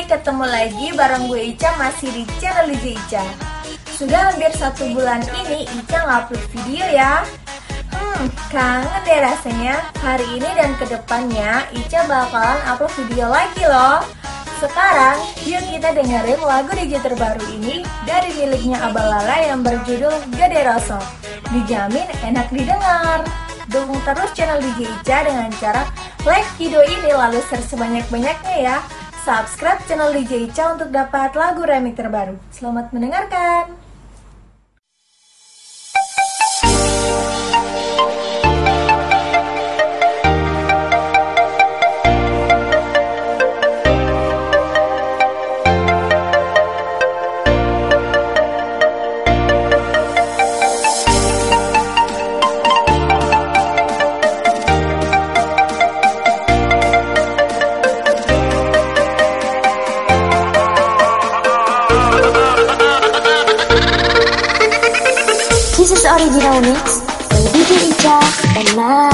Hai, ketemu lagi bareng gue Ica masih di channel DJ Ica Sudah hampir satu bulan ini Ica ngupload video ya Hmm, kangen deh rasanya Hari ini dan ke depannya Ica bakalan upload video lagi loh sekarang, yuk kita dengerin lagu DJ terbaru ini dari miliknya Abah Lala yang berjudul Gede Rasa. Dijamin enak didengar. Dukung terus channel DJ Ica dengan cara like video ini lalu share sebanyak-banyaknya ya. Subscribe channel DJ Ica untuk dapat lagu remix terbaru. Selamat mendengarkan. Original mix by DJ Ica and now.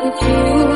with you.